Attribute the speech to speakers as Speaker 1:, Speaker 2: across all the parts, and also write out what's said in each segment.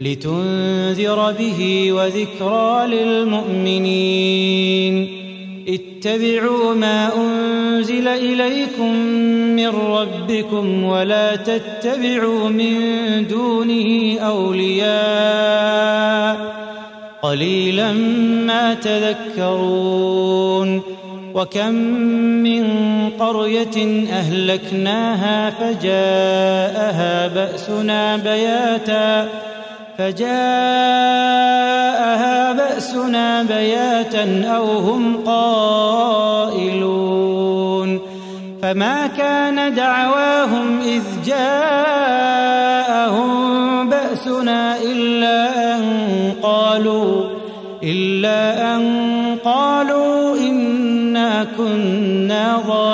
Speaker 1: لتنذر به وذكرى للمؤمنين. اتبعوا ما أنزل إليكم من ربكم ولا تتبعوا من دونه أولياء. قليلا ما تذكرون. وكم من قرية أهلكناها فجاءها بأسنا بياتا فجاءها بأسنا بياتا أو هم قائلون فما كان دعواهم إذ جاءهم بأسنا إلا أن قالوا إلا أن قالوا إنا كنا ظالمين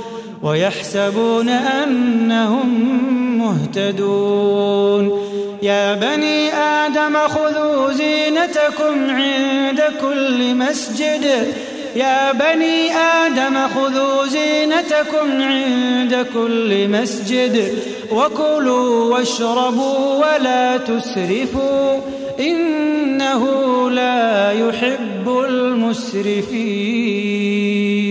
Speaker 1: ويحسبون أنهم مهتدون. يا بني آدم خذوا زينتكم عند كل مسجد. يا بني آدم خذوا زينتكم عند كل مسجد. وكلوا واشربوا ولا تسرفوا. إنه لا يحب المسرفين.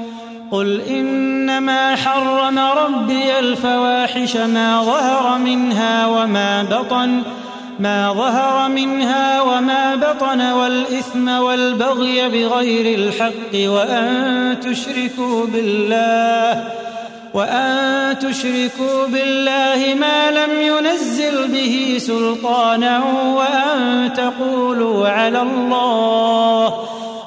Speaker 1: قل إنما حرم ربي الفواحش ما ظهر منها وما بطن ما ظهر منها وما بطن والإثم والبغي بغير الحق وأن تشركوا بالله وأن تشركوا بالله ما لم ينزل به سلطانا وأن تقولوا على الله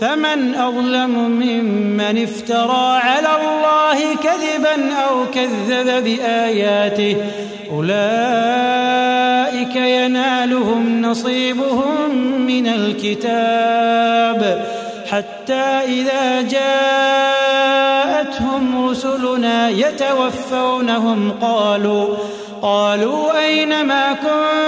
Speaker 1: فمن أظلم ممن افترى على الله كذبا أو كذب بآياته أولئك ينالهم نصيبهم من الكتاب. حتى إذا جاءتهم رسلنا يتوفونهم قالوا قالوا أين ما كنتم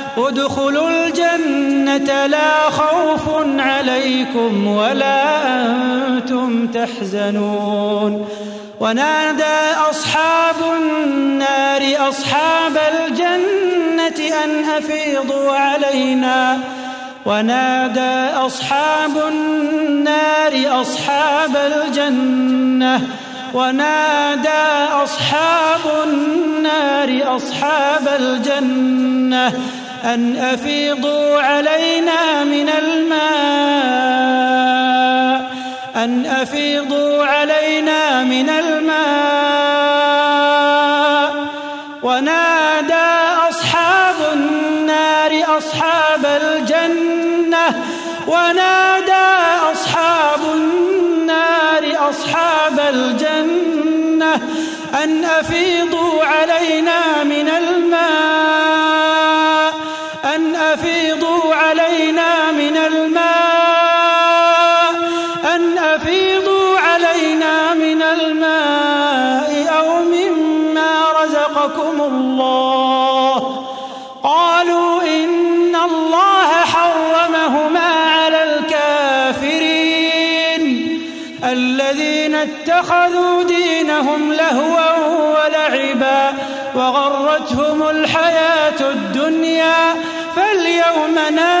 Speaker 1: ادخلوا الجنة لا خوف عليكم ولا أنتم تحزنون. ونادى أصحاب النار أصحاب الجنة أن أفيضوا علينا. ونادى أصحاب النار أصحاب الجنة. ونادى أصحاب النار أصحاب الجنة. أن أفيضوا علينا من الماء. أن أفيضوا علينا من الماء. ونادى أصحاب النار أصحاب الجنة. ونادى الحياة الدنيا فاليوم ننساهم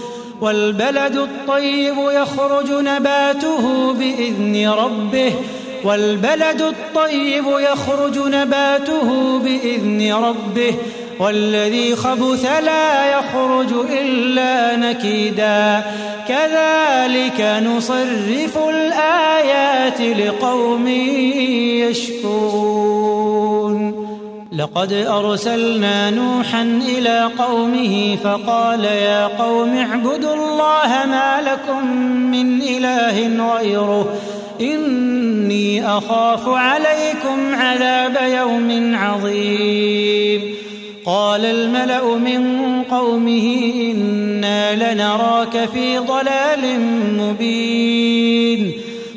Speaker 1: والبلد الطيب يخرج نباته بإذن ربه. والبلد الطيب يخرج نباته بإذن ربه. والذي خبث لا يخرج إلا نكيدا. كذلك نصرف الآيات لقوم يشكون لقد أرسلنا نوحا إلى قومه فقال يا قوم اعبدوا الله ما لكم من إله غيره إني أخاف عليكم عذاب يوم عظيم. قال الملأ من قومه إنا لنراك في ضلال مبين.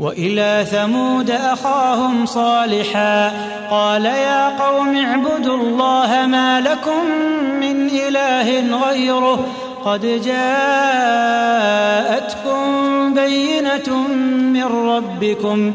Speaker 1: وإلى ثمود أخاهم صالحا. قال يا قوم اعبدوا الله ما لكم من إله غيره. قد جاءتكم بينة من ربكم.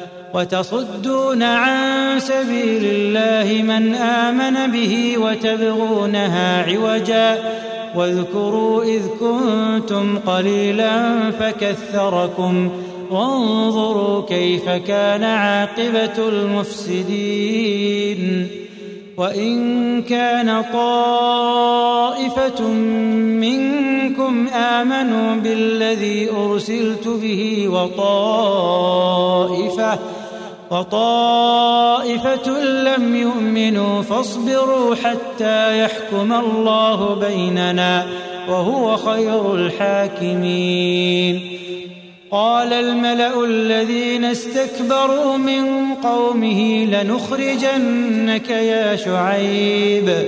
Speaker 1: وتصدون عن سبيل الله من آمن به وتبغونها عوجا واذكروا إذ كنتم قليلا فكثركم وانظروا كيف كان عاقبة المفسدين وإن كان طائفة منكم آمنوا بالذي أرسلت به وطائفة وطائفة لم يؤمنوا فاصبروا حتى يحكم الله بيننا وهو خير الحاكمين. قال الملأ الذين استكبروا من قومه لنخرجنك يا شعيب.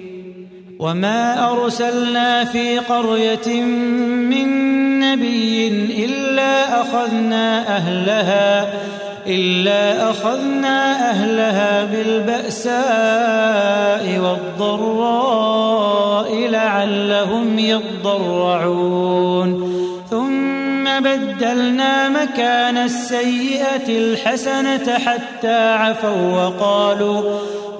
Speaker 1: وما أرسلنا في قرية من نبي إلا أخذنا أهلها إلا أخذنا أهلها بالبأساء والضراء لعلهم يضرعون ثم بدلنا مكان السيئة الحسنة حتى عفوا وقالوا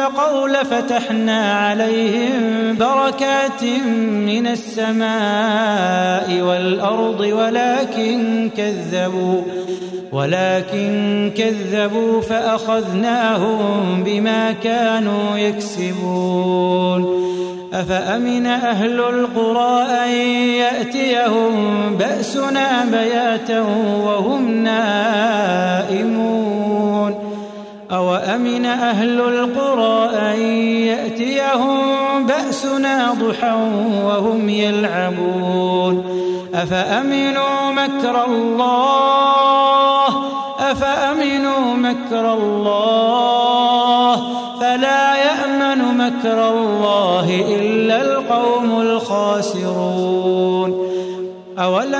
Speaker 1: واتقوا لفتحنا عليهم بركات من السماء والأرض ولكن كذبوا ولكن كذبوا فأخذناهم بما كانوا يكسبون. أفأمن أهل القرى أن يأتيهم بأسنا بياتا وهم نائمون؟ أوأمن أهل القرى أن يأتيهم بأسنا ضحى وهم يلعبون؟ أفأمنوا مكر الله؟ أفأمنوا مكر الله؟ فلا يأمن مكر الله إلا القوم الخاسرون. أولم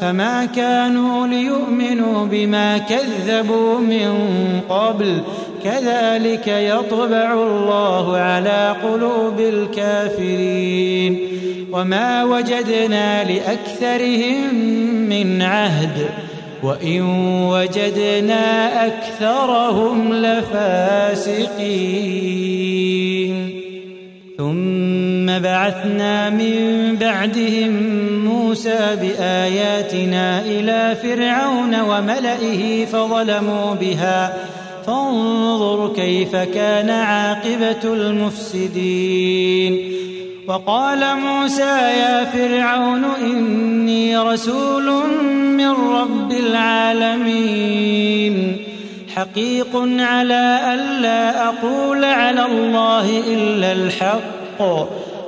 Speaker 1: فما كانوا ليؤمنوا بما كذبوا من قبل. كذلك يطبع الله على قلوب الكافرين. وما وجدنا لأكثرهم من عهد. وإن وجدنا أكثرهم لفاسقين. ثم بعثنا من بعدهم موسى بآياتنا إلى فرعون وملئه فظلموا بها. فانظر كيف كان عاقبة المفسدين. وقال موسى يا فرعون إني رسول من رب العالمين. حقيق على ألا أقول على الله إلا الحق.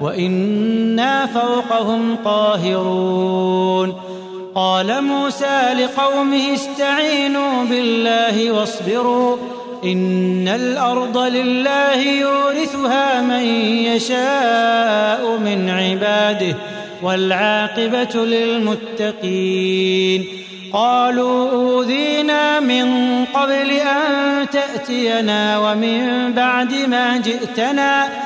Speaker 1: وإنا فوقهم قاهرون. قال موسى لقومه استعينوا بالله واصبروا إن الأرض لله يورثها من يشاء من عباده والعاقبة للمتقين. قالوا أوذينا من قبل أن تأتينا ومن بعد ما جئتنا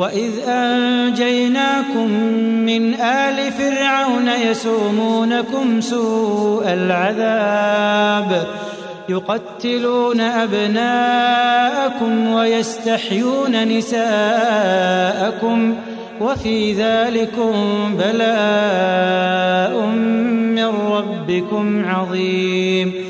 Speaker 1: وإذ أنجيناكم من آل فرعون يسومونكم سوء العذاب يقتلون أبناءكم ويستحيون نساءكم وفي ذلكم بلاء من ربكم عظيم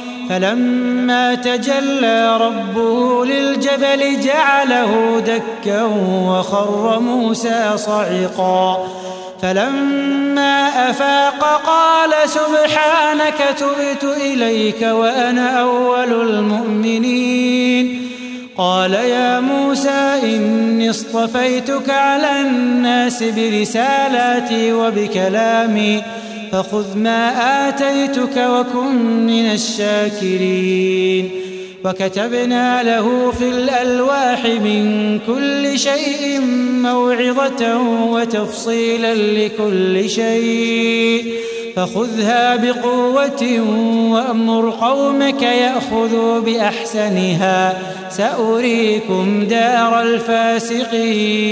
Speaker 1: فلما تجلى ربه للجبل جعله دكا وخر موسى صعقا. فلما أفاق قال سبحانك تبت إليك وأنا أول المؤمنين. قال يا موسى إني اصطفيتك على الناس برسالاتي وبكلامي. فخذ ما آتيتك وكن من الشاكرين وكتبنا له في الألواح من كل شيء موعظة وتفصيلا لكل شيء. فخذها بقوة وأمر قومك يأخذوا بأحسنها. سأريكم دار الفاسقين.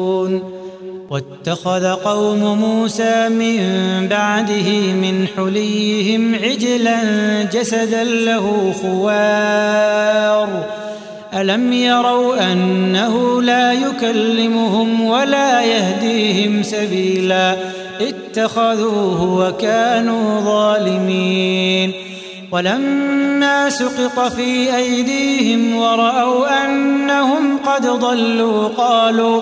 Speaker 1: واتخذ قوم موسى من بعده من حليهم عجلا جسدا له خوار. ألم يروا أنه لا يكلمهم ولا يهديهم سبيلا؟ اتخذوه وكانوا ظالمين. ولما سقط في أيديهم ورأوا أنهم قد ضلوا قالوا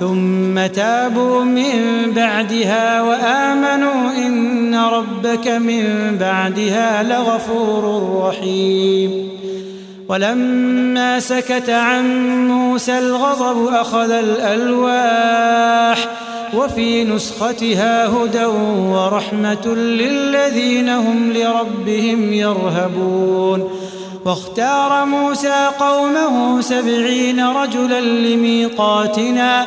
Speaker 1: ثم تابوا من بعدها وآمنوا إن ربك من بعدها لغفور رحيم. ولما سكت عن موسى الغضب أخذ الألواح وفي نسختها هدى ورحمة للذين هم لربهم يرهبون. واختار موسى قومه سبعين رجلا لميقاتنا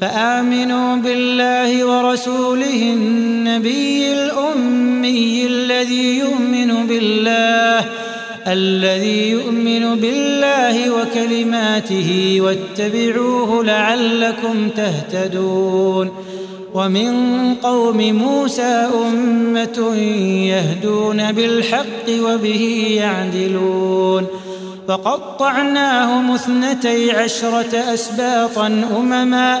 Speaker 1: فآمنوا بالله ورسوله النبي الأمي الذي يؤمن بالله الذي يؤمن بالله وكلماته واتبعوه لعلكم تهتدون. ومن قوم موسى أمة يهدون بالحق وبه يعدلون. وقطعناهم اثنتي عشرة أسباطا أمما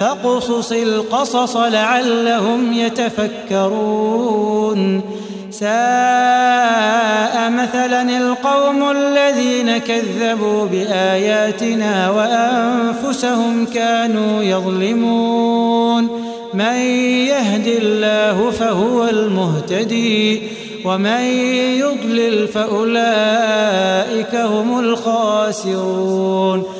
Speaker 1: فاقصص القصص لعلهم يتفكرون. ساء مثلا القوم الذين كذبوا بآياتنا وأنفسهم كانوا يظلمون. من يهد الله فهو المهتدي ومن يضلل فأولئك هم الخاسرون.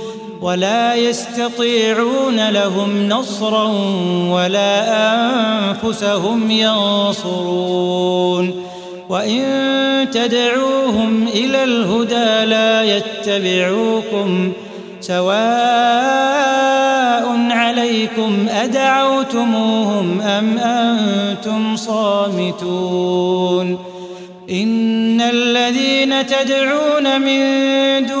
Speaker 1: ولا يستطيعون لهم نصرا ولا أنفسهم ينصرون. وإن تدعوهم إلى الهدى لا يتبعوكم سواء عليكم أدعوتموهم أم أنتم صامتون. إن الذين تدعون من دون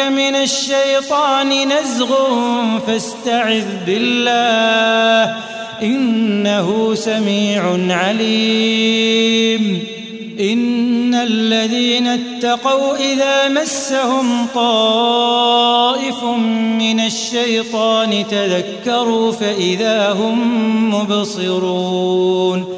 Speaker 1: من الشيطان نزغ فاستعذ بالله إنه سميع عليم. إن الذين اتقوا إذا مسهم طائف من الشيطان تذكروا فإذا هم مبصرون.